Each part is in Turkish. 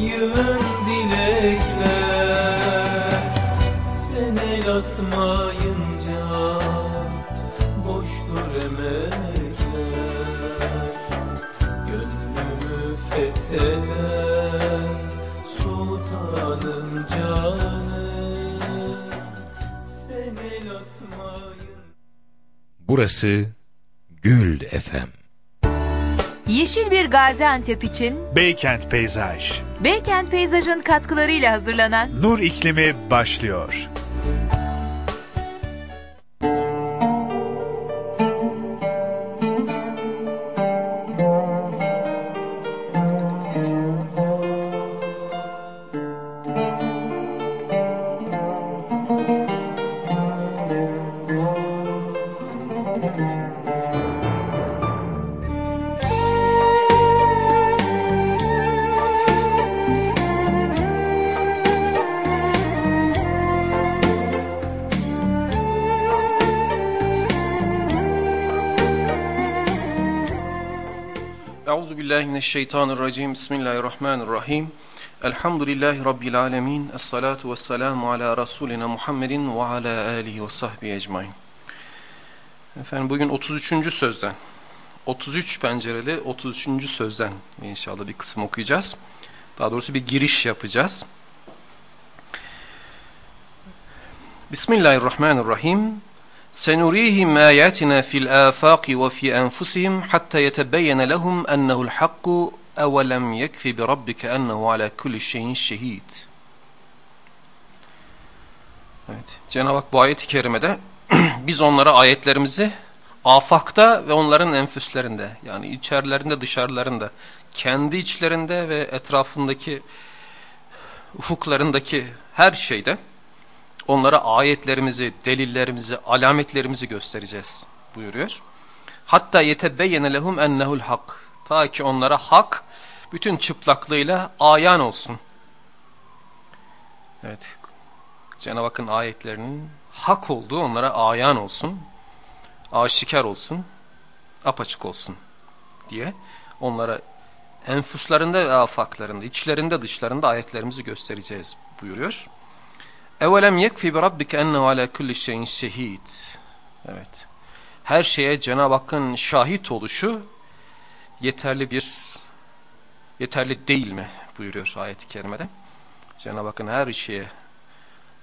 yığın dilekler. Sen el atmayınca boştur emekler. Gönlümü fetheden sultanım canım Sen el atmayın. Burası Gül Efem. Yeşil bir Gaziantep için Beykent Peyzaj. Beykent Peyzaj'ın katkılarıyla hazırlanan Nur iklimi başlıyor. Mineşşeytanirracim. Bismillahirrahmanirrahim. Elhamdülillahi rabbil alamin. Essalatu vesselamu ala rasulina Muhammedin ve ala alihi ve sahbihi ecmaîn. Efendim bugün 33. sözden 33 pencereli 33. sözden inşallah bir kısım okuyacağız. Daha doğrusu bir giriş yapacağız. Bismillahirrahmanirrahim. Senurihim ayatina fil afaqi ve fi enfusihim hatta yetebeyyene lehum ennehu'l hakku evelem yekfi bi rabbike ennehu ala kulli şeyin şehid. Evet. Cenab-ı Hak bu ayet-i kerimede biz onlara ayetlerimizi afakta ve onların enfüslerinde yani içerlerinde dışarılarında kendi içlerinde ve etrafındaki ufuklarındaki her şeyde onlara ayetlerimizi, delillerimizi, alametlerimizi göstereceğiz buyuruyor. Hatta yetebeyyene lehum ennehul hak. Ta ki onlara hak bütün çıplaklığıyla ayan olsun. Evet. Cenab-ı Hakk'ın ayetlerinin hak olduğu onlara ayan olsun. Aşikar olsun. Apaçık olsun diye onlara enfuslarında ve afaklarında, içlerinde dışlarında ayetlerimizi göstereceğiz buyuruyor. Evelem yekfi bi rabbike ennehu ala kulli şeyin şehid. Evet. Her şeye Cenab-ı Hakk'ın şahit oluşu yeterli bir yeterli değil mi buyuruyor ayet-i kerimede. Cenab-ı Hakk'ın her şeye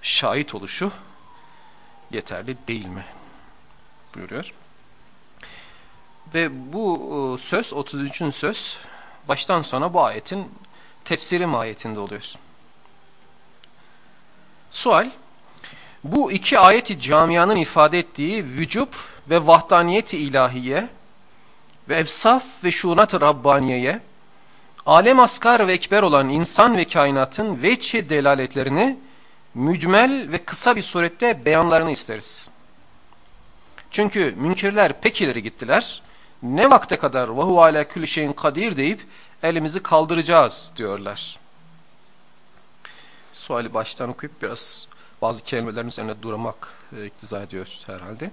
şahit oluşu yeterli değil mi buyuruyor. Ve bu söz 33. söz baştan sona bu ayetin tefsiri mahiyetinde oluyor. Sual, bu iki ayeti camianın ifade ettiği vücub ve vahdaniyeti ilahiye ve efsaf ve şunat-ı Rabbaniye'ye, alem asgar ve ekber olan insan ve kainatın veçhi delaletlerini mücmel ve kısa bir surette beyanlarını isteriz. Çünkü münkirler pek ileri gittiler, ne vakte kadar vahu ala külli şeyin kadir deyip elimizi kaldıracağız diyorlar. Suali baştan okuyup biraz bazı kelimelerin üzerine durmak e, iktiza ediyoruz herhalde.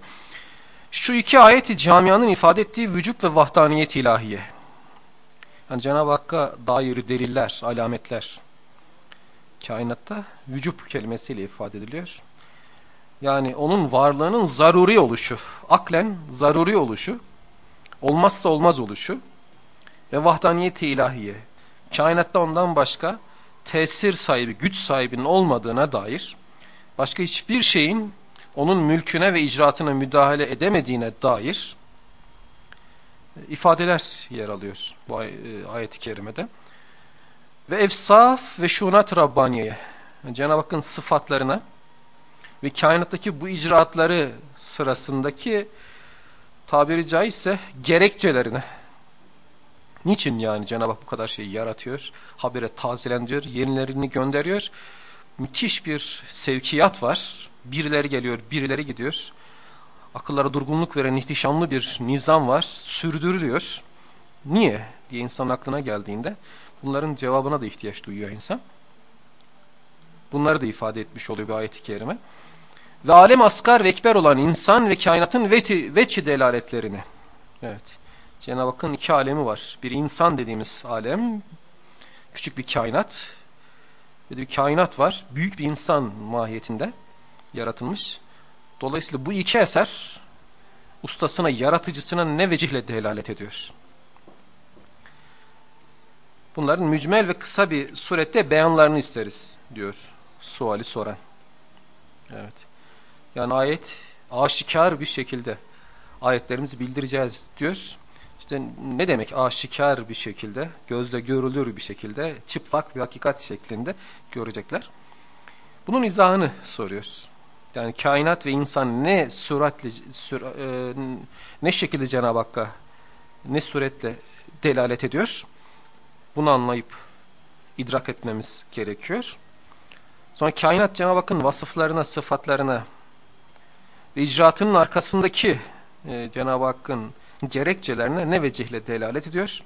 Şu iki ayeti camianın ifade ettiği vücut ve vahdaniyet ilahiye. Yani Cenab-ı Hakk'a dair deliller, alametler kainatta vücut kelimesiyle ifade ediliyor. Yani onun varlığının zaruri oluşu, aklen zaruri oluşu, olmazsa olmaz oluşu ve vahdaniyeti ilahiye. Kainatta ondan başka tesir sahibi, güç sahibinin olmadığına dair, başka hiçbir şeyin onun mülküne ve icraatına müdahale edemediğine dair ifadeler yer alıyor bu ay ayet-i kerimede. Ve efsaf ve şunat Rabbaniye, Cenab-ı Hakk'ın sıfatlarına ve kainattaki bu icraatları sırasındaki tabiri caizse gerekçelerine Niçin yani Cenab-ı Hak bu kadar şeyi yaratıyor, habire tazelendiriyor, yenilerini gönderiyor. Müthiş bir sevkiyat var. Birileri geliyor, birileri gidiyor. Akıllara durgunluk veren ihtişamlı bir nizam var, sürdürülüyor. Niye diye insan aklına geldiğinde bunların cevabına da ihtiyaç duyuyor insan. Bunları da ifade etmiş oluyor bir ayet-i kerime. Ve alem asgar ve ekber olan insan ve kainatın veti, veçi delaletlerini. Evet. Cenab-ı Hakk'ın iki alemi var. Bir insan dediğimiz alem, küçük bir kainat. Böyle bir kainat var. Büyük bir insan mahiyetinde yaratılmış. Dolayısıyla bu iki eser ustasına, yaratıcısına ne vecihle delalet ediyor? Bunların mücmel ve kısa bir surette beyanlarını isteriz diyor suali soran. Evet. Yani ayet aşikar bir şekilde ayetlerimizi bildireceğiz diyor. İşte ne demek aşikar bir şekilde, gözle görülür bir şekilde, çıplak bir hakikat şeklinde görecekler. Bunun izahını soruyoruz. Yani kainat ve insan ne suratli, sür, e, ne şekilde Cenab-ı Hakk'a ne suretle delalet ediyor? Bunu anlayıp idrak etmemiz gerekiyor. Sonra kainat Cenab-ı Hakk'ın vasıflarına, sıfatlarına ve icraatının arkasındaki e, Cenab-ı Hakk'ın gerekçelerine ne vecihle delalet ediyor?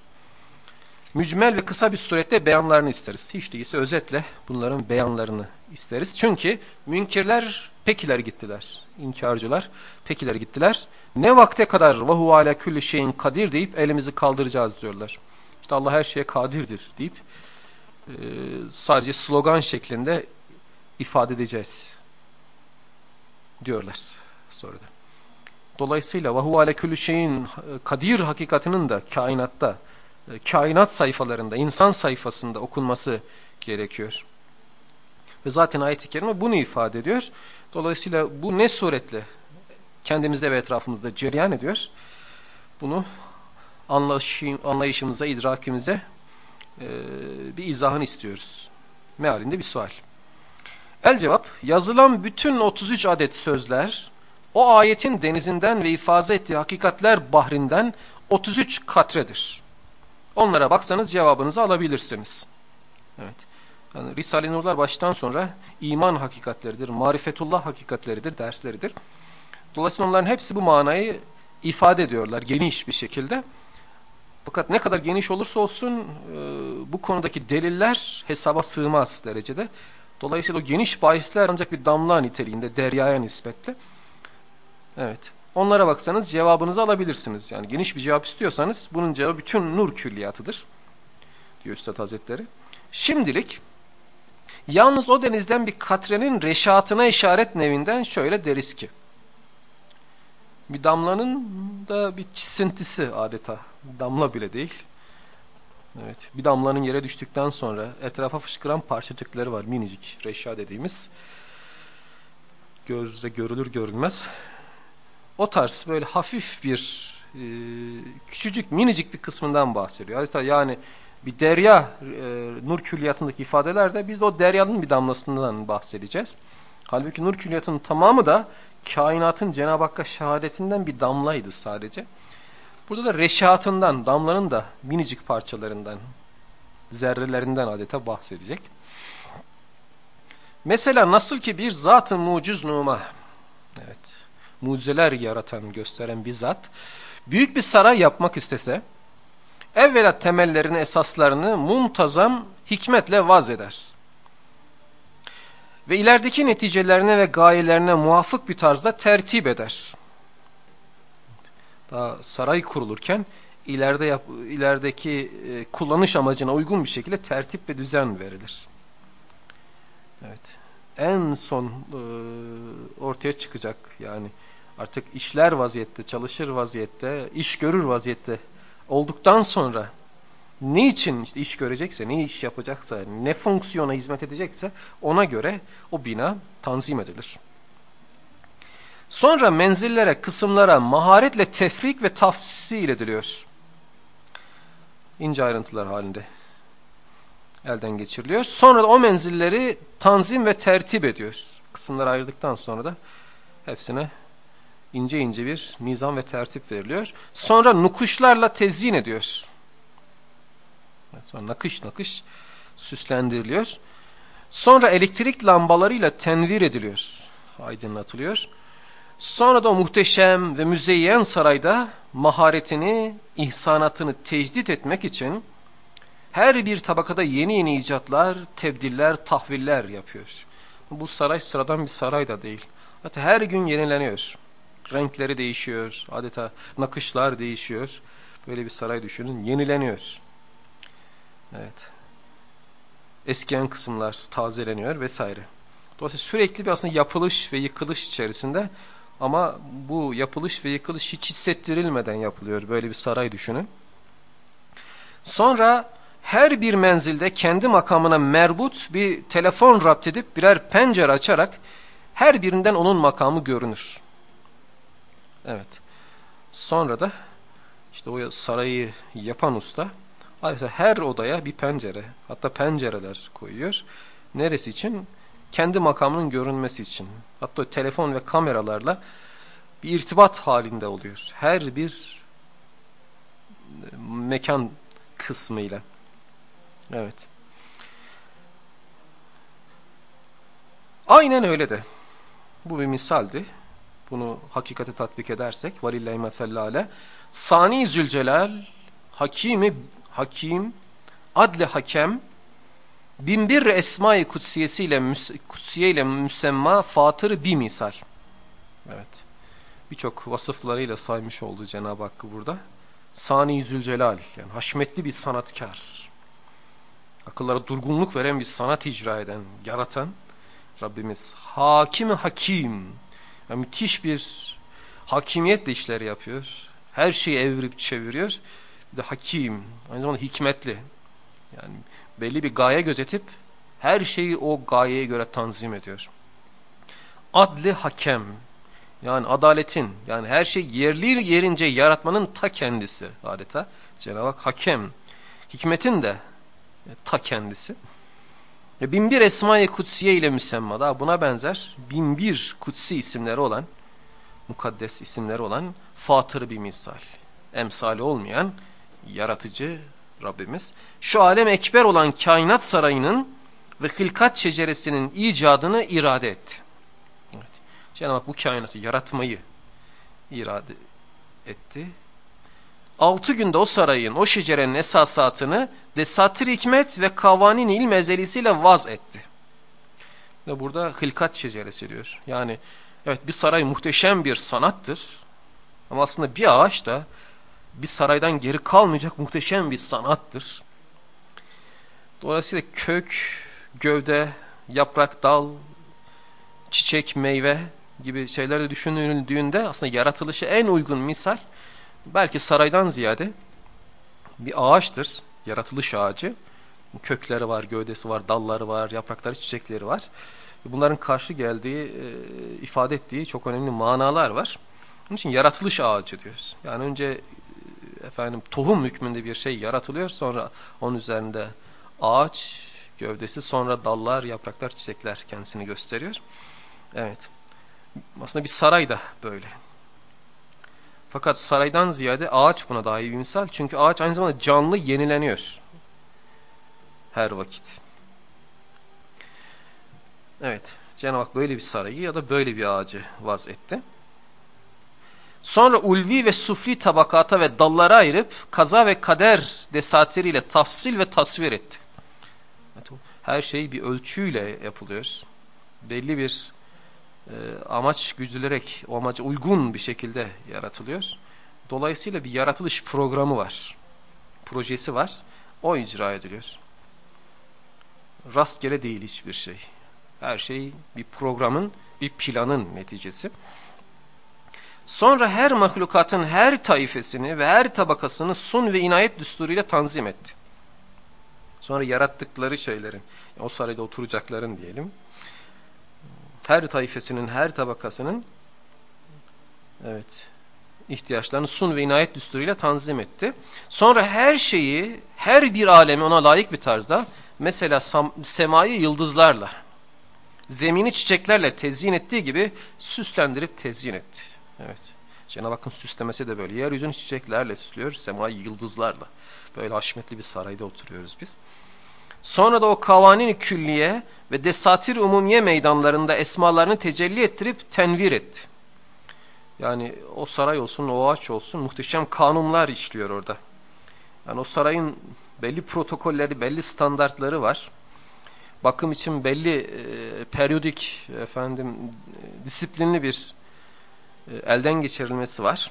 Mücmel ve kısa bir surette beyanlarını isteriz. Hiç değilse özetle bunların beyanlarını isteriz. Çünkü münkirler pekiler gittiler. İnkarcılar pekiler gittiler. Ne vakte kadar vahu ala külli şeyin kadir deyip elimizi kaldıracağız diyorlar. İşte Allah her şeye kadirdir deyip e, sadece slogan şeklinde ifade edeceğiz diyorlar sonra da. Dolayısıyla vahu ale külü şeyin e, kadir hakikatinin de kainatta, e, kainat sayfalarında, insan sayfasında okunması gerekiyor. Ve zaten ayet-i kerime bunu ifade ediyor. Dolayısıyla bu ne suretle kendimizde ve etrafımızda cereyan ediyor? Bunu anlayışımıza, idrakimize e, bir izahını istiyoruz. Mealinde bir sual. El cevap, yazılan bütün 33 adet sözler o ayetin denizinden ve ifade ettiği hakikatler bahrinden 33 katredir. Onlara baksanız cevabınızı alabilirsiniz. Evet. Yani Risale-i Nurlar baştan sonra iman hakikatleridir, marifetullah hakikatleridir, dersleridir. Dolayısıyla onların hepsi bu manayı ifade ediyorlar geniş bir şekilde. Fakat ne kadar geniş olursa olsun e, bu konudaki deliller hesaba sığmaz derecede. Dolayısıyla o geniş bahisler ancak bir damla niteliğinde deryaya nispetle. Evet. Onlara baksanız cevabınızı alabilirsiniz. Yani geniş bir cevap istiyorsanız bunun cevabı bütün nur külliyatıdır. Diyor Üstad Hazretleri. Şimdilik yalnız o denizden bir katrenin reşatına işaret nevinden şöyle deriz ki. Bir damlanın da bir çisintisi adeta. Damla bile değil. Evet. Bir damlanın yere düştükten sonra etrafa fışkıran parçacıkları var. Minicik reşa dediğimiz. Gözle görülür görülmez. O tarz böyle hafif bir e, küçücük minicik bir kısmından bahsediyor. Adeta yani bir derya e, nur külliyatındaki ifadelerde biz de o deryanın bir damlasından bahsedeceğiz. Halbuki nur külliyatının tamamı da kainatın Cenab-ı Hakk'a şehadetinden bir damlaydı sadece. Burada da reşatından, damlanın da minicik parçalarından, zerrelerinden adeta bahsedecek. Mesela nasıl ki bir zat-ı muciz numa, evet, mucizeler yaratan, gösteren bir zat, büyük bir saray yapmak istese, evvela temellerini, esaslarını muntazam hikmetle vaz eder. Ve ilerideki neticelerine ve gayelerine muvafık bir tarzda tertip eder daha saray kurulurken ileride yap, ilerideki e, kullanış amacına uygun bir şekilde tertip ve düzen verilir. Evet. En son e, ortaya çıkacak yani artık işler vaziyette, çalışır vaziyette, iş görür vaziyette olduktan sonra ne için işte iş görecekse, ne iş yapacaksa, ne fonksiyona hizmet edecekse ona göre o bina tanzim edilir. Sonra menzillere, kısımlara maharetle tefrik ve tafsil ediliyor. İnce ayrıntılar halinde elden geçiriliyor. Sonra da o menzilleri tanzim ve tertip ediyor. Kısımları ayırdıktan sonra da hepsine ince ince bir nizam ve tertip veriliyor. Sonra nukuşlarla tezyin ediyor. Sonra nakış nakış süslendiriliyor. Sonra elektrik lambalarıyla tenvir ediliyor. Aydınlatılıyor. Sonra da o muhteşem ve müzeyyen sarayda maharetini, ihsanatını tecdit etmek için her bir tabakada yeni yeni icatlar, tebdiller, tahviller yapıyor. Bu saray sıradan bir saray da değil. Hatta her gün yenileniyor. Renkleri değişiyor, adeta nakışlar değişiyor. Böyle bir saray düşünün, yenileniyor. Evet. eskiyen kısımlar tazeleniyor vesaire. Dolayısıyla sürekli bir aslında yapılış ve yıkılış içerisinde ama bu yapılış ve yıkılış hiç hissettirilmeden yapılıyor. Böyle bir saray düşünün. Sonra her bir menzilde kendi makamına merbut bir telefon rapt edip birer pencere açarak her birinden onun makamı görünür. Evet. Sonra da işte o sarayı yapan usta adeta her odaya bir pencere hatta pencereler koyuyor. Neresi için? Kendi makamının görünmesi için. Hatta telefon ve kameralarla bir irtibat halinde oluyor. Her bir e, mekan kısmıyla. Evet. Aynen öyle de. Bu bir misaldi. Bunu hakikate tatbik edersek valillahi mesellale Sani Zülcelal Hakimi Hakim Adli Hakem binbir esma-i kutsiyesiyle kutsiye ile müsemma fatırı bir misal. Evet. Birçok vasıflarıyla saymış oldu Cenab-ı Hakkı burada. Sani Zülcelal yani haşmetli bir sanatkar. Akıllara durgunluk veren bir sanat icra eden, yaratan Rabbimiz. Hakim Hakim. Yani müthiş bir hakimiyetle işleri yapıyor. Her şeyi evirip çeviriyor. Bir de hakim. Aynı zamanda hikmetli. Yani belli bir gaye gözetip her şeyi o gayeye göre tanzim ediyor. Adli hakem. Yani adaletin, yani her şey yerli yerince yaratmanın ta kendisi adeta. Cenab-ı Hak hakem. Hikmetin de ta kendisi. Binbir Esma-i Kutsiye ile müsemmada buna benzer binbir kutsi isimleri olan, mukaddes isimleri olan fatır bir misal. Emsali olmayan yaratıcı Rabbimiz. Şu alem ekber olan kainat sarayının ve hılkat şeceresinin icadını irade etti. Evet. Cenab-ı Hak bu kainatı yaratmayı irade etti. Altı günde o sarayın, o şecerenin esasatını desatir hikmet ve kavanin ilm ezelisiyle vaz etti. Ve burada hılkat şeceresi diyor. Yani evet bir saray muhteşem bir sanattır. Ama aslında bir ağaç da bir saraydan geri kalmayacak muhteşem bir sanattır. Dolayısıyla kök, gövde, yaprak, dal, çiçek, meyve gibi şeyler düşünüldüğünde aslında yaratılışı en uygun misal belki saraydan ziyade bir ağaçtır, yaratılış ağacı. Kökleri var, gövdesi var, dalları var, yaprakları, çiçekleri var. Bunların karşı geldiği, e, ifade ettiği çok önemli manalar var. Onun için yaratılış ağacı diyoruz. Yani önce e, efendim tohum hükmünde bir şey yaratılıyor, sonra onun üzerinde ağaç, gövdesi, sonra dallar, yapraklar, çiçekler kendisini gösteriyor. Evet. Aslında bir saray da böyle. Fakat saraydan ziyade ağaç buna daha iyi bir misal. Çünkü ağaç aynı zamanda canlı yenileniyor. Her vakit. Evet. Cenab-ı Hak böyle bir sarayı ya da böyle bir ağacı vaz etti. Sonra ulvi ve sufli tabakata ve dallara ayırıp kaza ve kader desatiriyle tafsil ve tasvir etti. Her şey bir ölçüyle yapılıyor. Belli bir amaç güdülerek o amaca uygun bir şekilde yaratılıyor. Dolayısıyla bir yaratılış programı var. Projesi var. O icra ediliyor. Rastgele değil hiçbir şey. Her şey bir programın, bir planın neticesi. Sonra her mahlukatın her taifesini ve her tabakasını sun ve inayet düsturuyla tanzim etti. Sonra yarattıkları şeylerin, o sarayda oturacakların diyelim, her taifesinin, her tabakasının evet ihtiyaçlarını sun ve inayet düsturuyla tanzim etti. Sonra her şeyi, her bir alemi ona layık bir tarzda mesela semayı yıldızlarla, zemini çiçeklerle tezyin ettiği gibi süslendirip tezyin etti. Evet. Cenab-ı Hakk'ın süslemesi de böyle. Yeryüzünü çiçeklerle süslüyor, semayı yıldızlarla. Böyle haşmetli bir sarayda oturuyoruz biz. Sonra da o kavanin külliye ve desatir umumiye meydanlarında esmalarını tecelli ettirip tenvir etti. Yani o saray olsun, o ağaç olsun muhteşem kanunlar işliyor orada. Yani o sarayın belli protokolleri, belli standartları var. Bakım için belli e, periyodik, efendim, e, disiplinli bir e, elden geçirilmesi var.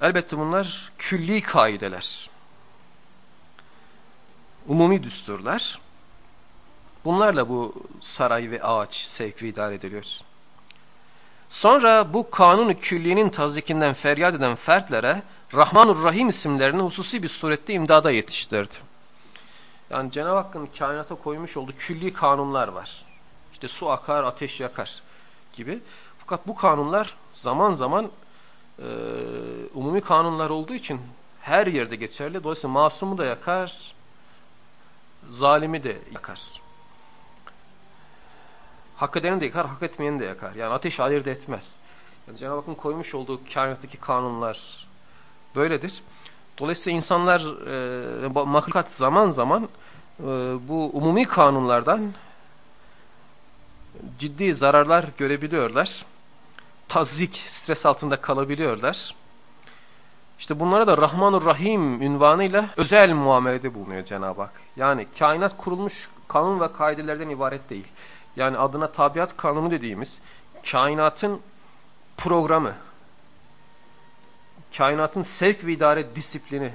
Elbette bunlar külli kaideler. Umumi düsturlar. Bunlarla bu saray ve ağaç sevk ve idare ediliyor. Sonra bu kanun külliyenin tazikinden feryat eden fertlere Rahmanur Rahim isimlerini hususi bir surette imdada yetiştirdi. Yani Cenab-ı Hakk'ın kainata koymuş olduğu külli kanunlar var. İşte su akar, ateş yakar gibi. Fakat bu kanunlar zaman zaman e, umumi kanunlar olduğu için her yerde geçerli. Dolayısıyla masumu da yakar, zalimi de yakar. Hak edeni de yakar, hak etmeyeni de yakar. Yani ateş ayırt etmez. Yani Cenab-ı Hakk'ın koymuş olduğu kainattaki kanunlar böyledir. Dolayısıyla insanlar, e, mahlukat zaman zaman e, bu umumi kanunlardan ciddi zararlar görebiliyorlar. Tazik, stres altında kalabiliyorlar. İşte bunlara da Rahmanur Rahim ünvanıyla özel muamelede bulunuyor Cenab-ı Hak. Yani kainat kurulmuş kanun ve kaidelerden ibaret değil. Yani adına tabiat kanunu dediğimiz kainatın programı, kainatın sevk ve idare disiplini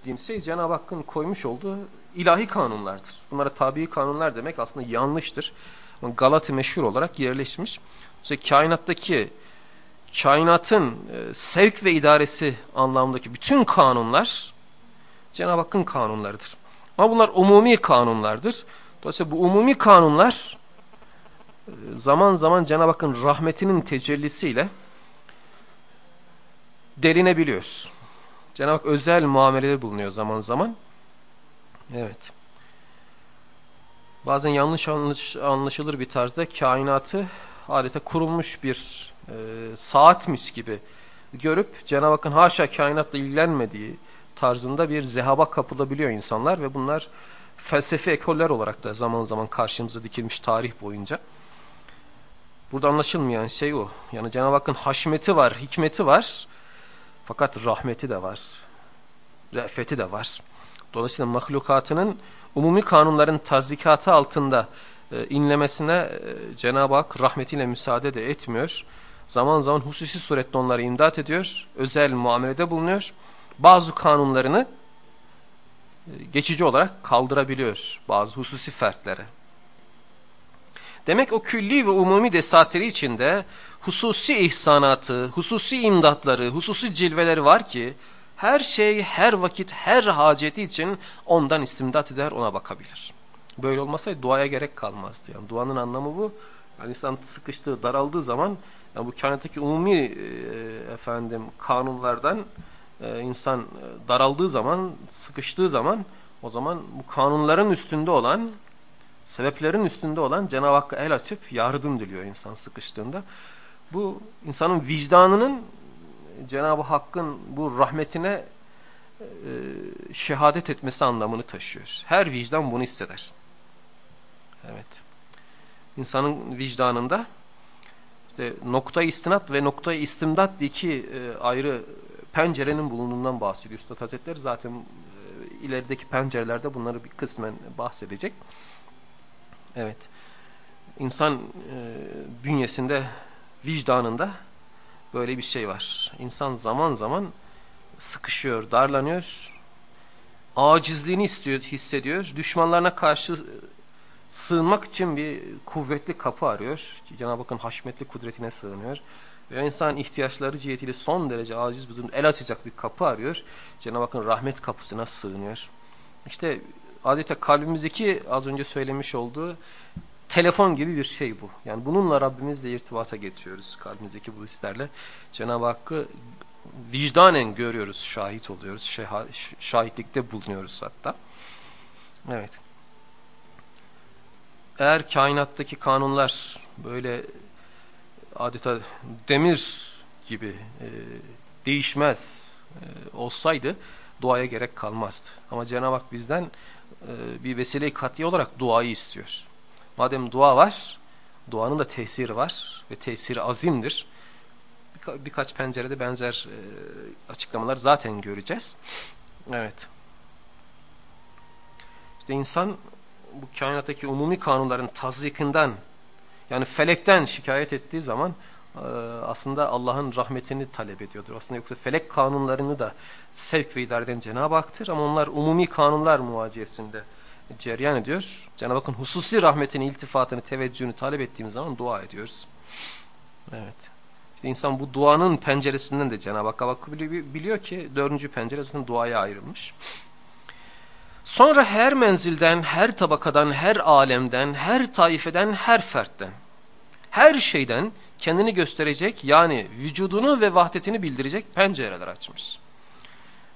dediğimiz şey Cenab-ı Hakk'ın koymuş olduğu ilahi kanunlardır. Bunlara tabi kanunlar demek aslında yanlıştır. Galata meşhur olarak yerleşmiş. İşte kainattaki kainatın e, sevk ve idaresi anlamındaki bütün kanunlar Cenab-ı Hakk'ın kanunlarıdır. Ama bunlar umumi kanunlardır. Dolayısıyla bu umumi kanunlar e, zaman zaman Cenab-ı Hakk'ın rahmetinin tecellisiyle delinebiliyor. Cenab-ı Hak özel muamelede bulunuyor zaman zaman. Evet. Bazen yanlış anlaşılır bir tarzda kainatı adeta kurulmuş bir e, saatmiş gibi görüp Cenab-ı Hakk'ın haşa kainatla ilgilenmediği tarzında bir zehaba kapılabiliyor insanlar ve bunlar felsefi ekoller olarak da zaman zaman karşımıza dikilmiş tarih boyunca. Burada anlaşılmayan şey o. Yani Cenab-ı Hakk'ın haşmeti var, hikmeti var. Fakat rahmeti de var. Re'feti de var. Dolayısıyla mahlukatının umumi kanunların tazikatı altında e, inlemesine e, Cenab-ı Hak rahmetiyle müsaade de etmiyor. Zaman zaman hususi surette onları imdat ediyor. Özel muamelede bulunuyor. Bazı kanunlarını e, geçici olarak kaldırabiliyor bazı hususi fertlere. Demek o külli ve umumi desatiri içinde hususi ihsanatı, hususi imdatları, hususi cilveleri var ki her şey, her vakit, her haceti için ondan istimdat eder, ona bakabilir. Böyle olmasaydı duaya gerek kalmazdı. Yani duanın anlamı bu. Yani insan sıkıştığı, daraldığı zaman yani bu kainattaki umumi e, efendim kanunlardan e, insan e, daraldığı zaman, sıkıştığı zaman o zaman bu kanunların üstünde olan, sebeplerin üstünde olan Cenab-ı Hakk'a el açıp yardım diliyor insan sıkıştığında. Bu insanın vicdanının Cenab-ı Hakk'ın bu rahmetine e, şehadet etmesi anlamını taşıyor. Her vicdan bunu hisseder. Evet. İnsanın vicdanında işte nokta istinat ve nokta istimdat diye iki e, ayrı pencerenin bulunduğundan bahsediyor Üstad Hazretleri. Zaten e, ilerideki pencerelerde bunları bir kısmen bahsedecek. Evet. İnsan e, bünyesinde, vicdanında böyle bir şey var. İnsan zaman zaman sıkışıyor, darlanıyor, acizliğini istiyor, hissediyor. Düşmanlarına karşı sığınmak için bir kuvvetli kapı arıyor. Cenab-ı Hakk'ın haşmetli kudretine sığınıyor. Ve insan ihtiyaçları cihetiyle son derece aciz bir durum el açacak bir kapı arıyor. Cenab-ı Hakk'ın rahmet kapısına sığınıyor. İşte adeta kalbimizdeki az önce söylemiş olduğu telefon gibi bir şey bu. Yani bununla Rabbimizle irtibata geçiyoruz kalbimizdeki bu hislerle. Cenab-ı Hakk'ı vicdanen görüyoruz, şahit oluyoruz, şahitlikte bulunuyoruz hatta. Evet eğer kainattaki kanunlar böyle adeta demir gibi e, değişmez e, olsaydı duaya gerek kalmazdı. Ama Cenab-ı Hak bizden e, bir vesile-i kat'i olarak duayı istiyor. Madem dua var, duanın da tesiri var ve tesiri azimdir. Birka birkaç pencerede benzer e, açıklamalar zaten göreceğiz. Evet. İşte insan bu kainattaki umumi kanunların tazyikinden yani felekten şikayet ettiği zaman e, aslında Allah'ın rahmetini talep ediyordur. Aslında yoksa felek kanunlarını da sevk ve idare eden Cenab-ı Hak'tır ama onlar umumi kanunlar muvaciyesinde ceryan ediyor. Cenab-ı Hakk'ın hususi rahmetini, iltifatını, teveccühünü talep ettiğimiz zaman dua ediyoruz. Evet. İşte insan bu duanın penceresinden de Cenab-ı Hakk'a biliyor ki dördüncü penceresinden duaya ayrılmış. Sonra her menzilden, her tabakadan, her alemden, her taifeden, her fertten, her şeyden kendini gösterecek yani vücudunu ve vahdetini bildirecek pencereler açmış.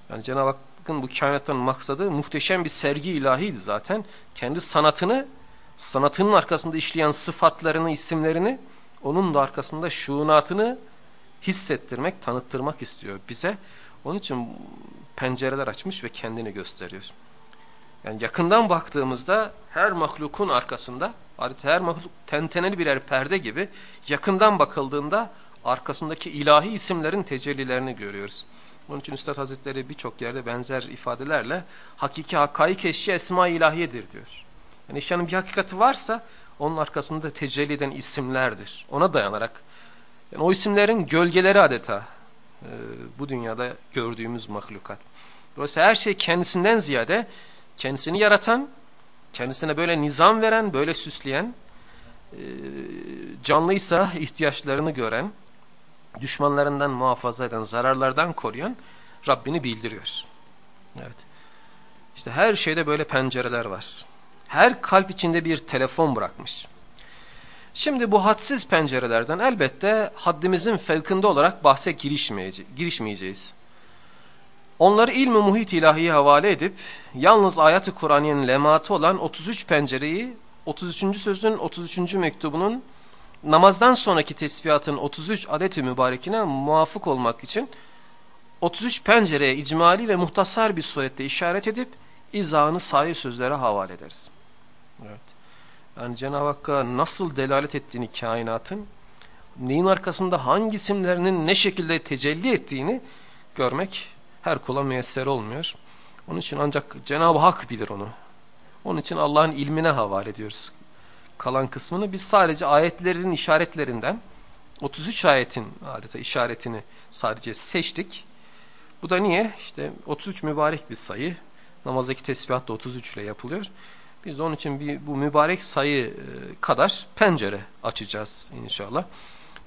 Yani Cenab-ı Hakk'ın bu kainattan maksadı muhteşem bir sergi ilahiydi zaten. Kendi sanatını, sanatının arkasında işleyen sıfatlarını, isimlerini, onun da arkasında şuunatını hissettirmek, tanıttırmak istiyor bize. Onun için pencereler açmış ve kendini gösteriyor. Yani yakından baktığımızda her mahlukun arkasında, her mahluk tenteneli birer perde gibi yakından bakıldığında arkasındaki ilahi isimlerin tecellilerini görüyoruz. Onun için Üstad Hazretleri birçok yerde benzer ifadelerle hakiki hakaik eşya esma ilahiyedir diyor. Yani eşyanın bir hakikati varsa onun arkasında tecelli eden isimlerdir. Ona dayanarak yani o isimlerin gölgeleri adeta e, bu dünyada gördüğümüz mahlukat. Dolayısıyla her şey kendisinden ziyade kendisini yaratan, kendisine böyle nizam veren, böyle süsleyen, e, canlıysa ihtiyaçlarını gören, düşmanlarından muhafaza eden, zararlardan koruyan Rabbini bildiriyor. Evet. İşte her şeyde böyle pencereler var. Her kalp içinde bir telefon bırakmış. Şimdi bu hadsiz pencerelerden elbette haddimizin fevkinde olarak bahse girişmeyeceğiz. Onları ilmi muhit ilahiye havale edip yalnız ayet-i Kur'an'ın lematı olan 33 pencereyi 33. sözün 33. mektubunun namazdan sonraki tesbihatın 33 adet-i mübarekine muvafık olmak için 33 pencereye icmali ve muhtasar bir surette işaret edip izahını sahih sözlere havale ederiz. Evet. Yani Cenab-ı Hakk'a nasıl delalet ettiğini kainatın, neyin arkasında hangi isimlerinin ne şekilde tecelli ettiğini görmek her kula müyesser olmuyor. Onun için ancak Cenab-ı Hak bilir onu. Onun için Allah'ın ilmine havale ediyoruz. Kalan kısmını biz sadece ayetlerin işaretlerinden 33 ayetin adeta işaretini sadece seçtik. Bu da niye? İşte 33 mübarek bir sayı. Namazdaki tesbihat da 33 ile yapılıyor. Biz onun için bir, bu mübarek sayı e, kadar pencere açacağız inşallah.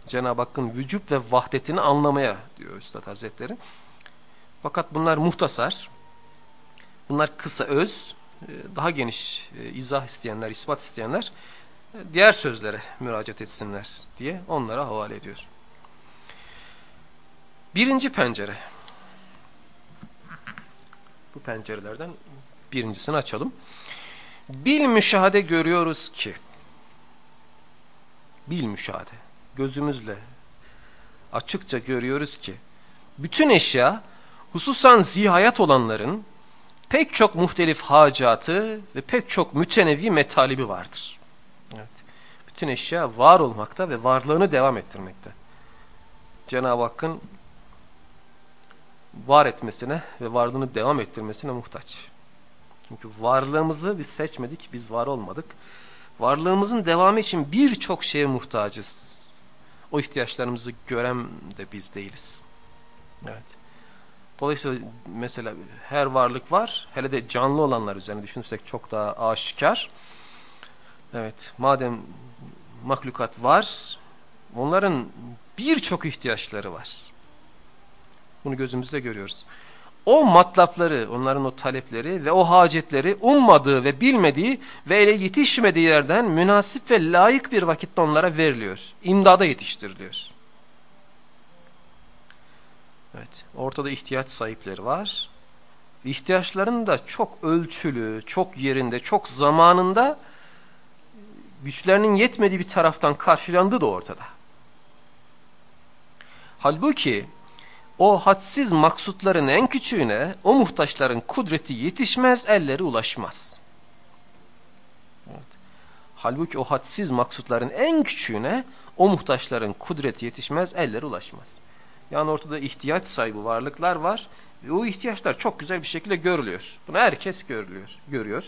Cenab-ı Hakk'ın vücut ve vahdetini anlamaya diyor Üstad Hazretleri. Fakat bunlar muhtasar. Bunlar kısa öz. E, daha geniş e, izah isteyenler, ispat isteyenler diğer sözlere müracaat etsinler diye onlara havale ediyor. Birinci pencere. Bu pencerelerden birincisini açalım. Bil müşahede görüyoruz ki bil müşahede gözümüzle açıkça görüyoruz ki bütün eşya hususan zihayat olanların pek çok muhtelif hacatı ve pek çok mütenevi metalibi vardır. Evet. Bütün eşya var olmakta ve varlığını devam ettirmekte. Cenab-ı Hakk'ın var etmesine ve varlığını devam ettirmesine muhtaç. Çünkü varlığımızı biz seçmedik, biz var olmadık. Varlığımızın devamı için birçok şeye muhtacız. O ihtiyaçlarımızı gören de biz değiliz. Evet. Dolayısıyla mesela her varlık var. Hele de canlı olanlar üzerine düşünürsek çok daha aşikar. Evet. Madem mahlukat var, onların birçok ihtiyaçları var. Bunu gözümüzde görüyoruz. O matlapları, onların o talepleri ve o hacetleri ummadığı ve bilmediği ve ele yetişmediği yerden münasip ve layık bir vakitte onlara veriliyor. İmdada yetiştiriliyor. Evet, ortada ihtiyaç sahipleri var. İhtiyaçların da çok ölçülü, çok yerinde, çok zamanında güçlerinin yetmediği bir taraftan karşılandığı da ortada. Halbuki o hadsiz maksutların en küçüğüne o muhtaçların kudreti yetişmez, elleri ulaşmaz. Evet. Halbuki o hadsiz maksutların en küçüğüne o muhtaçların kudreti yetişmez, elleri ulaşmaz. Yani ortada ihtiyaç sahibi varlıklar var ve o ihtiyaçlar çok güzel bir şekilde görülüyor. Bunu herkes görülüyor, görüyor.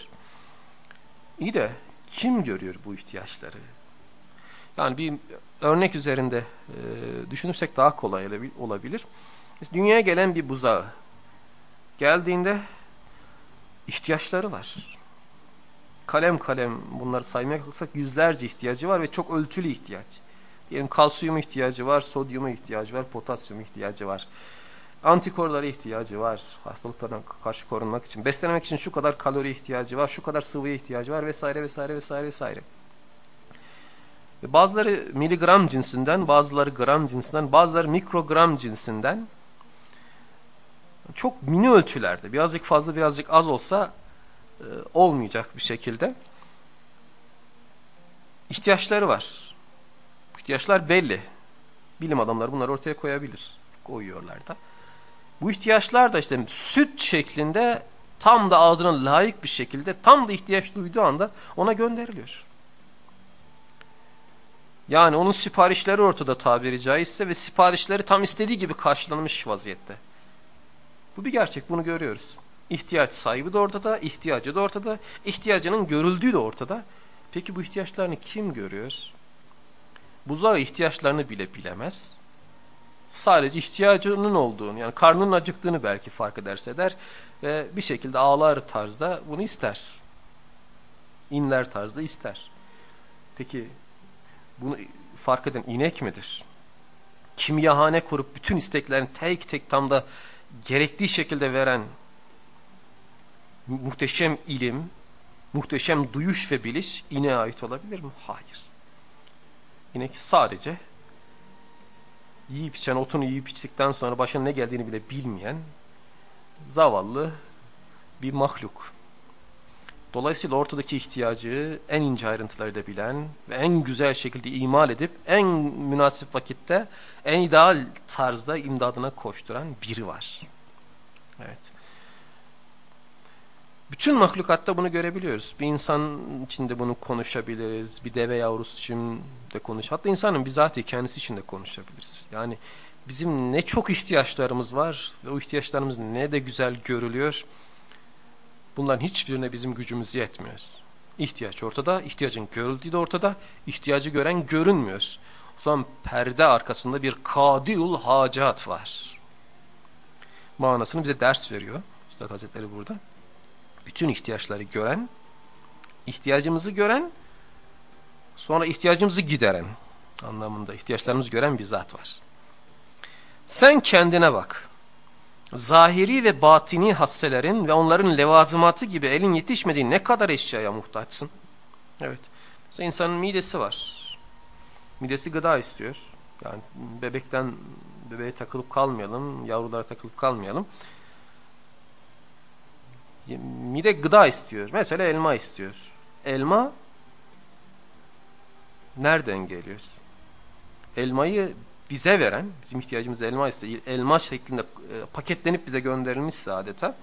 İyi de kim görüyor bu ihtiyaçları? Yani bir örnek üzerinde e, düşünürsek daha kolay olabilir. Dünyaya gelen bir buzağı geldiğinde ihtiyaçları var. kalem kalem bunları saymaya kalksak yüzlerce ihtiyacı var ve çok ölçülü ihtiyaç. Diyelim kalsiyum ihtiyacı var, sodyuma ihtiyacı var, potasyum ihtiyacı var. Antikorlara ihtiyacı var. Hastalıklardan karşı korunmak için. Beslenmek için şu kadar kalori ihtiyacı var, şu kadar sıvıya ihtiyacı var vesaire vesaire vesaire vesaire. Ve bazıları miligram cinsinden, bazıları gram cinsinden, bazıları mikrogram cinsinden çok mini ölçülerde birazcık fazla birazcık az olsa e, olmayacak bir şekilde ihtiyaçları var. İhtiyaçlar belli. Bilim adamları bunları ortaya koyabilir. Koyuyorlar da. Bu ihtiyaçlar da işte süt şeklinde tam da ağzına layık bir şekilde tam da ihtiyaç duyduğu anda ona gönderiliyor. Yani onun siparişleri ortada tabiri caizse ve siparişleri tam istediği gibi karşılanmış vaziyette. Bu bir gerçek bunu görüyoruz. İhtiyaç sahibi de ortada, ihtiyacı da ortada, ihtiyacının görüldüğü de ortada. Peki bu ihtiyaçlarını kim görüyor? Buzağı ihtiyaçlarını bile bilemez. Sadece ihtiyacının olduğunu yani karnının acıktığını belki fark ederse eder ve bir şekilde ağlar tarzda bunu ister. İnler tarzda ister. Peki bunu fark eden inek midir? Kimyahane kurup bütün isteklerini tek tek tam da gerektiği şekilde veren muhteşem ilim, muhteşem duyuş ve biliş ineğe ait olabilir mi? Hayır. İnek sadece yiyip içen, otunu yiyip içtikten sonra başına ne geldiğini bile bilmeyen zavallı bir mahluk. Dolayısıyla ortadaki ihtiyacı en ince ayrıntıları da bilen ve en güzel şekilde imal edip en münasip vakitte en ideal tarzda imdadına koşturan biri var. Evet. Bütün mahlukatta bunu görebiliyoruz. Bir insan içinde bunu konuşabiliriz. Bir deve yavrusu için de konuş. Hatta insanın bizatihi kendisi için de konuşabiliriz. Yani bizim ne çok ihtiyaçlarımız var ve o ihtiyaçlarımız ne de güzel görülüyor. Bunların hiçbirine bizim gücümüz yetmiyor. İhtiyaç ortada, ihtiyacın görüldüğü de ortada, ihtiyacı gören görünmüyor. O zaman perde arkasında bir kadiul hacat var. Manasını bize ders veriyor. Üstad Hazretleri burada. Bütün ihtiyaçları gören, ihtiyacımızı gören, sonra ihtiyacımızı gideren anlamında ihtiyaçlarımızı gören bir zat var. Sen kendine bak zahiri ve batini hasselerin ve onların levazımatı gibi elin yetişmediği ne kadar eşyaya muhtaçsın? Evet. Mesela insanın midesi var. Midesi gıda istiyor. Yani bebekten bebeğe takılıp kalmayalım, yavrulara takılıp kalmayalım. Mide gıda istiyor. Mesela elma istiyor. Elma nereden geliyor? Elmayı bize veren, bizim ihtiyacımız elma ise elma şeklinde e, paketlenip bize gönderilmişse adeta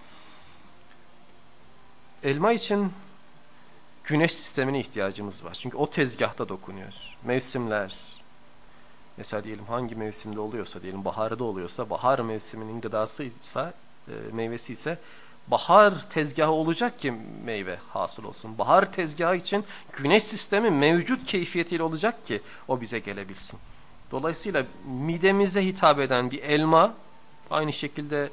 elma için güneş sistemine ihtiyacımız var. Çünkü o tezgahta dokunuyor. Mevsimler, mesela diyelim hangi mevsimde oluyorsa diyelim baharda oluyorsa bahar mevsiminin gıdasıysa e, meyvesi ise bahar tezgahı olacak ki meyve hasıl olsun. Bahar tezgahı için güneş sistemi mevcut keyfiyetiyle olacak ki o bize gelebilsin. Dolayısıyla midemize hitap eden bir elma, aynı şekilde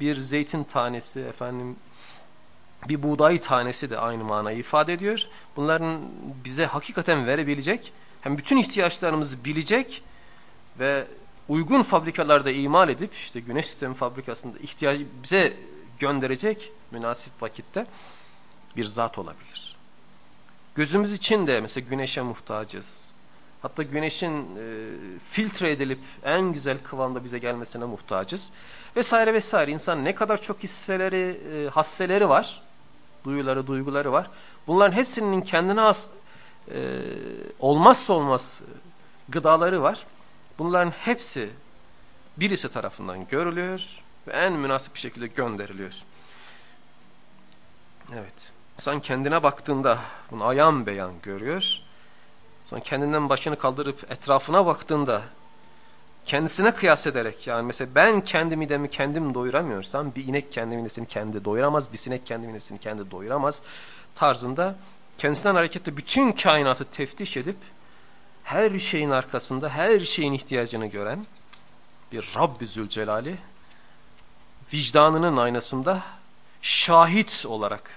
bir zeytin tanesi, efendim bir buğday tanesi de aynı manayı ifade ediyor. Bunların bize hakikaten verebilecek, hem bütün ihtiyaçlarımızı bilecek ve uygun fabrikalarda imal edip işte güneş sistemi fabrikasında ihtiyacı bize gönderecek münasip vakitte bir zat olabilir. Gözümüz için de mesela güneşe muhtacız Hatta güneşin e, filtre edilip en güzel kıvamda bize gelmesine muhtacız. Vesaire vesaire. İnsan ne kadar çok hisseleri, e, hasseleri var. Duyuları, duyguları var. Bunların hepsinin kendine has e, olmazsa olmaz gıdaları var. Bunların hepsi birisi tarafından görülüyor ve en münasip bir şekilde gönderiliyor. Evet. İnsan kendine baktığında bunu ayan beyan görüyor Sonra kendinden başını kaldırıp etrafına baktığında kendisine kıyas ederek yani mesela ben kendi midemi kendim doyuramıyorsam bir inek kendi midesini kendi doyuramaz, bir sinek kendi midesini kendi doyuramaz tarzında kendisinden hareketle bütün kainatı teftiş edip her şeyin arkasında her şeyin ihtiyacını gören bir Rabbi Zülcelal'i vicdanının aynasında şahit olarak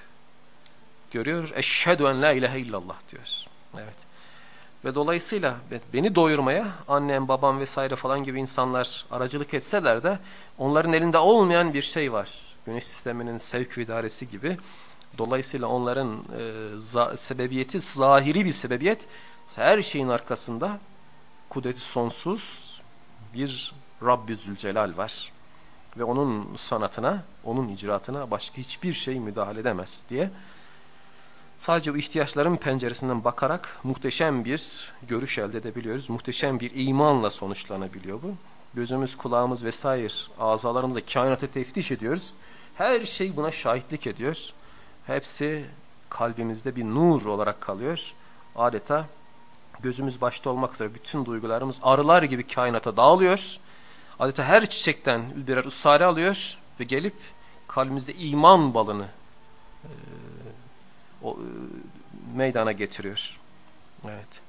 görüyor. Eşhedü en la ilahe illallah diyor. Evet. Ve dolayısıyla beni doyurmaya annem, babam vesaire falan gibi insanlar aracılık etseler de onların elinde olmayan bir şey var. Güneş sisteminin sevk ve idaresi gibi. Dolayısıyla onların e, za sebebiyeti zahiri bir sebebiyet. Her şeyin arkasında kudreti sonsuz bir Rabbi Zülcelal var. Ve onun sanatına, onun icraatına başka hiçbir şey müdahale edemez diye sadece bu ihtiyaçların penceresinden bakarak muhteşem bir görüş elde edebiliyoruz. Muhteşem bir imanla sonuçlanabiliyor bu. Gözümüz, kulağımız vesaire azalarımızla kainatı teftiş ediyoruz. Her şey buna şahitlik ediyor. Hepsi kalbimizde bir nur olarak kalıyor. Adeta gözümüz başta olmak üzere bütün duygularımız arılar gibi kainata dağılıyor. Adeta her çiçekten birer ısare alıyor ve gelip kalbimizde iman balını e, o, e, meydana getiriyor. Evet.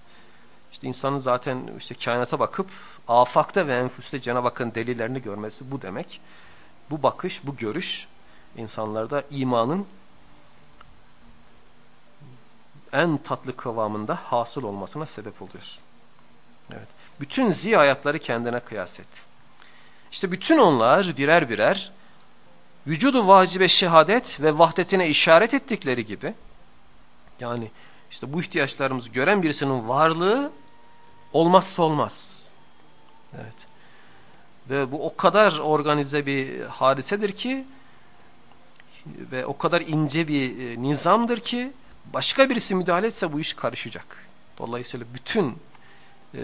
İşte insanın zaten işte kainata bakıp afakta ve enfüste Cenab-ı Hakk'ın delillerini görmesi bu demek. Bu bakış, bu görüş insanlarda imanın en tatlı kıvamında hasıl olmasına sebep oluyor. Evet. Bütün ziyayatları kendine kıyas et. İşte bütün onlar birer birer vücudu vacibe şehadet ve vahdetine işaret ettikleri gibi yani işte bu ihtiyaçlarımızı gören birisinin varlığı olmazsa olmaz. Evet. Ve bu o kadar organize bir hadisedir ki ve o kadar ince bir e, nizamdır ki başka birisi müdahale etse bu iş karışacak. Dolayısıyla bütün e,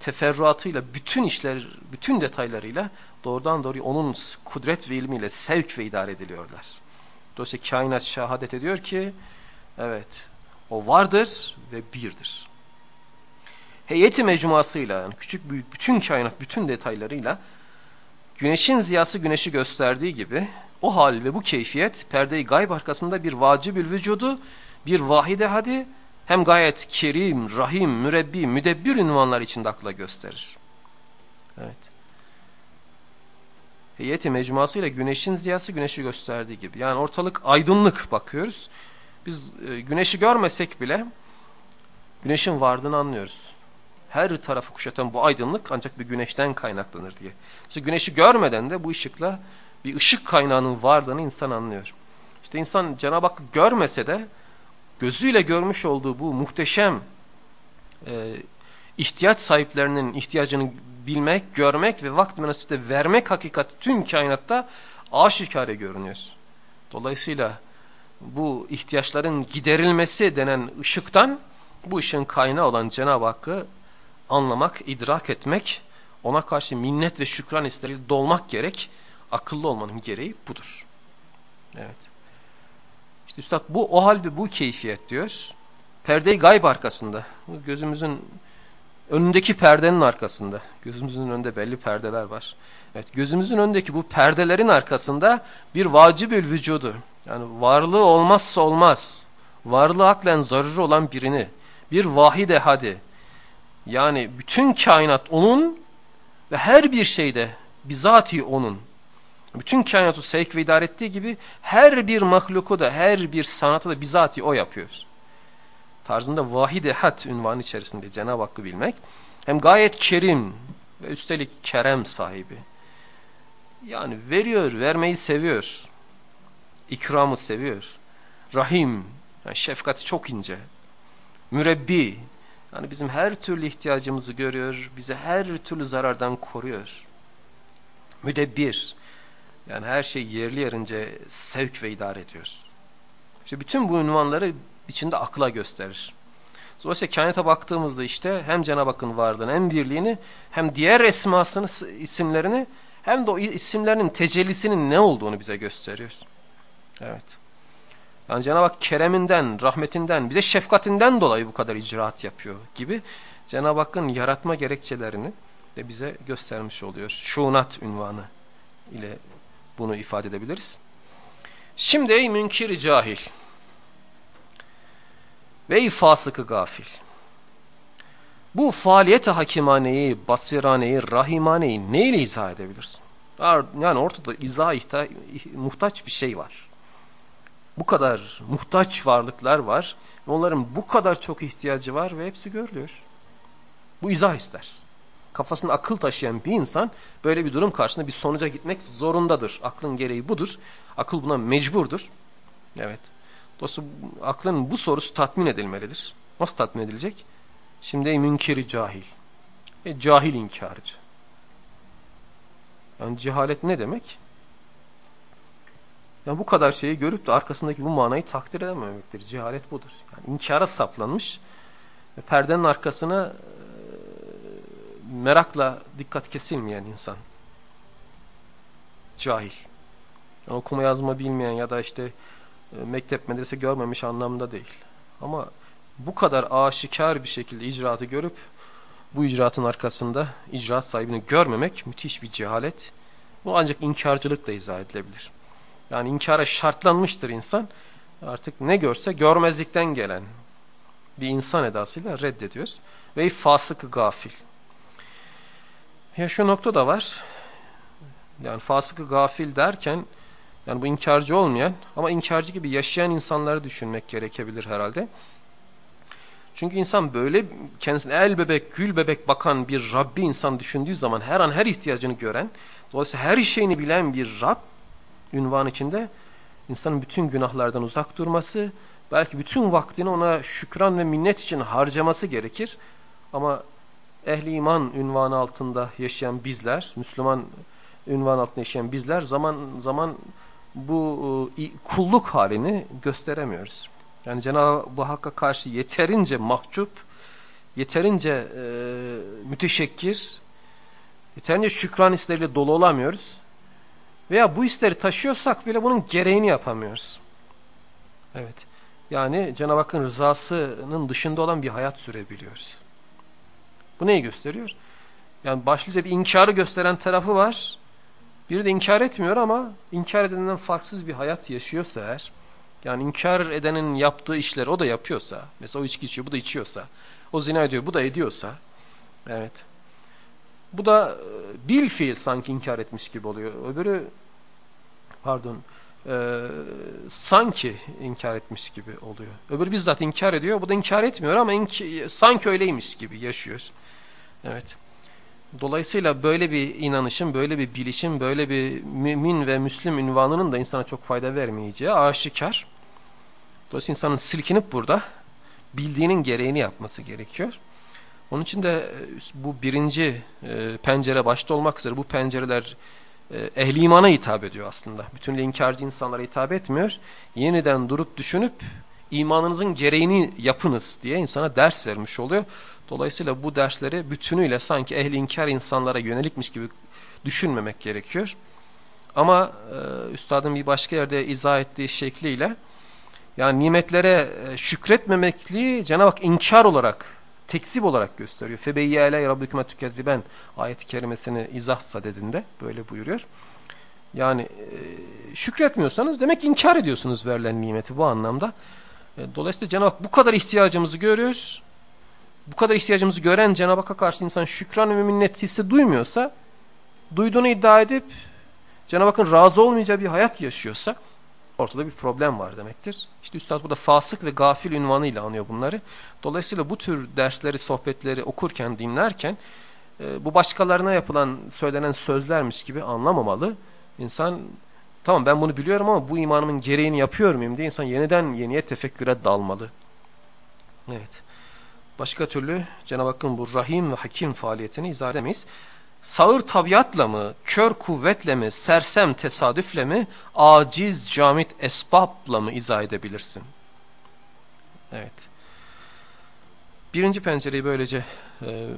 teferruatıyla, bütün işler, bütün detaylarıyla doğrudan doğruya onun kudret ve ilmiyle sevk ve idare ediliyorlar. Dolayısıyla kainat şehadet ediyor ki Evet. O vardır ve birdir. Heyeti mecmuasıyla yani küçük büyük bütün kainat bütün detaylarıyla güneşin ziyası güneşi gösterdiği gibi o hal ve bu keyfiyet perdeyi gayb arkasında bir vacibül vücudu bir vahide hadi hem gayet kerim, rahim, mürebbi, müdebbir ünvanlar içinde akla gösterir. Evet. Heyeti mecmuasıyla güneşin ziyası güneşi gösterdiği gibi. Yani ortalık aydınlık bakıyoruz. Biz e, güneşi görmesek bile güneşin varlığını anlıyoruz. Her tarafı kuşatan bu aydınlık ancak bir güneşten kaynaklanır diye. İşte güneşi görmeden de bu ışıkla bir ışık kaynağının varlığını insan anlıyor. İşte insan Cenab-ı Hakk'ı görmese de gözüyle görmüş olduğu bu muhteşem e, ihtiyaç sahiplerinin ihtiyacını bilmek, görmek ve vakti münasipte vermek hakikati tüm kainatta aşikare görünüyor. Dolayısıyla bu ihtiyaçların giderilmesi denen ışıktan bu ışığın kaynağı olan Cenab-ı Hakk'ı anlamak, idrak etmek, ona karşı minnet ve şükran hisleriyle dolmak gerek. Akıllı olmanın gereği budur. Evet. Üstad bu o halde bu keyfiyet diyor. Perdeyi gayb arkasında. Gözümüzün önündeki perdenin arkasında. Gözümüzün önünde belli perdeler var. Evet gözümüzün önündeki bu perdelerin arkasında bir vacibül vücudu. Yani varlığı olmazsa olmaz. Varlığı aklen zararı olan birini. Bir vahide hadi. Yani bütün kainat onun ve her bir şeyde bizatihi onun. Bütün kainatı sevk ve idare ettiği gibi her bir mahluku da her bir sanatı da bizatihi o yapıyor. Tarzında vahide hat ünvanı içerisinde Cenab-ı Hakk'ı bilmek. Hem gayet kerim ve üstelik kerem sahibi. Yani veriyor, vermeyi seviyor ikramı seviyor. Rahim, yani şefkati çok ince. Mürebbi, yani bizim her türlü ihtiyacımızı görüyor, bizi her türlü zarardan koruyor. Müdebbir, yani her şey yerli yerince sevk ve idare ediyor. İşte bütün bu ünvanları içinde akla gösterir. Dolayısıyla kainata baktığımızda işte hem Cenab-ı Hakk'ın varlığını hem birliğini hem diğer esmasını, isimlerini hem de o isimlerin tecellisinin ne olduğunu bize gösteriyor. Evet. Yani Cenab-ı Hak kereminden, rahmetinden, bize şefkatinden dolayı bu kadar icraat yapıyor gibi Cenab-ı Hakk'ın yaratma gerekçelerini de bize göstermiş oluyor. Şunat ünvanı ile bunu ifade edebiliriz. Şimdi ey münkir cahil ve ey fasıkı gafil. Bu faaliyeti hakimaneyi, basiraneyi, rahimaneyi neyle izah edebilirsin? Yani ortada izah muhtaç bir şey var bu kadar muhtaç varlıklar var. Onların bu kadar çok ihtiyacı var ve hepsi görülüyor. Bu izah ister. Kafasında akıl taşıyan bir insan böyle bir durum karşısında bir sonuca gitmek zorundadır. Aklın gereği budur. Akıl buna mecburdur. Evet. Dolayısıyla aklın bu sorusu tatmin edilmelidir. Nasıl tatmin edilecek? Şimdi münkiri cahil. E, cahil inkarcı. Yani cehalet ne demek? Yani bu kadar şeyi görüp de arkasındaki bu manayı takdir edememektir. Cehalet budur. Yani inkara saplanmış ve perdenin arkasına merakla dikkat kesilmeyen insan. Cahil. Yani okuma yazma bilmeyen ya da işte e, mektep medrese görmemiş anlamda değil. Ama bu kadar aşikar bir şekilde icraatı görüp bu icraatın arkasında icraat sahibini görmemek müthiş bir cehalet. Bu ancak inkarcılıkla izah edilebilir. Yani inkara şartlanmıştır insan. Artık ne görse görmezlikten gelen bir insan edasıyla reddediyoruz. Ve fasık gafil. Ya şu nokta da var. Yani fasık gafil derken yani bu inkarcı olmayan ama inkarcı gibi yaşayan insanları düşünmek gerekebilir herhalde. Çünkü insan böyle kendisine el bebek, gül bebek bakan bir Rabbi insan düşündüğü zaman her an her ihtiyacını gören, dolayısıyla her şeyini bilen bir Rab ünvan içinde insanın bütün günahlardan uzak durması, belki bütün vaktini ona şükran ve minnet için harcaması gerekir. Ama ehli iman ünvanı altında yaşayan bizler, Müslüman ünvan altında yaşayan bizler zaman zaman bu e, kulluk halini gösteremiyoruz. Yani Cenab-ı Hakk'a karşı yeterince mahcup, yeterince e, müteşekkir, yeterince şükran hisleriyle dolu olamıyoruz. Veya bu hisleri taşıyorsak bile bunun gereğini yapamıyoruz. Evet. Yani Cenab-ı Hakk'ın rızasının dışında olan bir hayat sürebiliyoruz. Bu neyi gösteriyor? Yani başlıca bir inkarı gösteren tarafı var. Biri de inkar etmiyor ama inkar edenden farksız bir hayat yaşıyorsa eğer, yani inkar edenin yaptığı işler o da yapıyorsa, mesela o içki içiyor, bu da içiyorsa, o zina ediyor, bu da ediyorsa, evet. Bu da e, bil fiil sanki inkar etmiş gibi oluyor. Öbürü, pardon, e, sanki inkar etmiş gibi oluyor. Öbürü bizzat inkar ediyor, bu da inkar etmiyor ama inki, sanki öyleymiş gibi yaşıyor. Evet. Dolayısıyla böyle bir inanışın, böyle bir bilişin, böyle bir mümin ve müslim ünvanının da insana çok fayda vermeyeceği aşikar. Dolayısıyla insanın silkinip burada bildiğinin gereğini yapması gerekiyor. Onun için de e, bu birinci e, pencere başta olmak üzere bu pencereler ehli imana hitap ediyor aslında. Bütün inkarcı insanlara hitap etmiyor. Yeniden durup düşünüp imanınızın gereğini yapınız diye insana ders vermiş oluyor. Dolayısıyla bu dersleri bütünüyle sanki ehli inkar insanlara yönelikmiş gibi düşünmemek gerekiyor. Ama e, üstadın bir başka yerde izah ettiği şekliyle yani nimetlere e, şükretmemekliği Cenab-ı Hak inkar olarak, tekzip olarak gösteriyor. Febeyye aley rabbüküme tükezziben ayet-i kerimesini izah sadedinde böyle buyuruyor. Yani e, şükretmiyorsanız demek inkar ediyorsunuz verilen nimeti bu anlamda. E, dolayısıyla Cenab-ı Hak bu kadar ihtiyacımızı görüyoruz bu kadar ihtiyacımızı gören Cenab-ı Hakk'a karşı insan şükran ve minnet hissi duymuyorsa, duyduğunu iddia edip Cenab-ı Hakk'ın razı olmayacağı bir hayat yaşıyorsa ortada bir problem var demektir. İşte Üstad burada fasık ve gafil ünvanıyla anıyor bunları. Dolayısıyla bu tür dersleri, sohbetleri okurken, dinlerken e, bu başkalarına yapılan, söylenen sözlermiş gibi anlamamalı. İnsan tamam ben bunu biliyorum ama bu imanımın gereğini yapıyor muyum diye insan yeniden yeniye tefekküre dalmalı. Evet. Başka türlü Cenab-ı Hakk'ın bu rahim ve hakim faaliyetini izah edemeyiz. Sağır tabiatla mı, kör kuvvetle mi, sersem tesadüfle mi, aciz camit esbabla mı izah edebilirsin? Evet. Birinci pencereyi böylece e,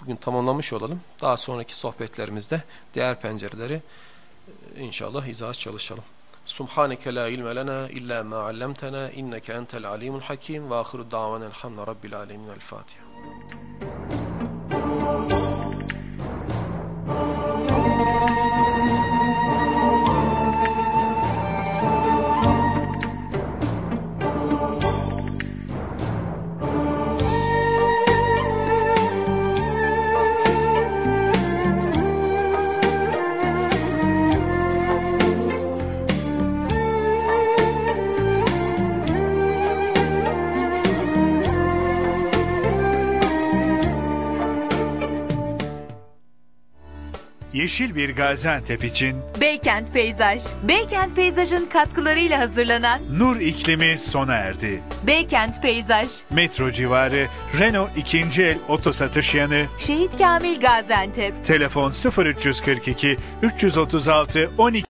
bugün tamamlamış olalım. Daha sonraki sohbetlerimizde diğer pencereleri e, inşallah izah çalışalım. Subhaneke la ilme lena illa ma allamtana inneke entel alimul hakim ve ahiru davana elhamdülillahi rabbil alemin. El Fatiha. Yeşil bir Gaziantep için Beykent Peyzaj. Beykent Peyzaj'ın katkılarıyla hazırlanan Nur iklimi sona erdi. Beykent Peyzaj. Metro civarı Renault ikinci el oto satış yanı Şehit Kamil Gaziantep. telefon 0342 336 12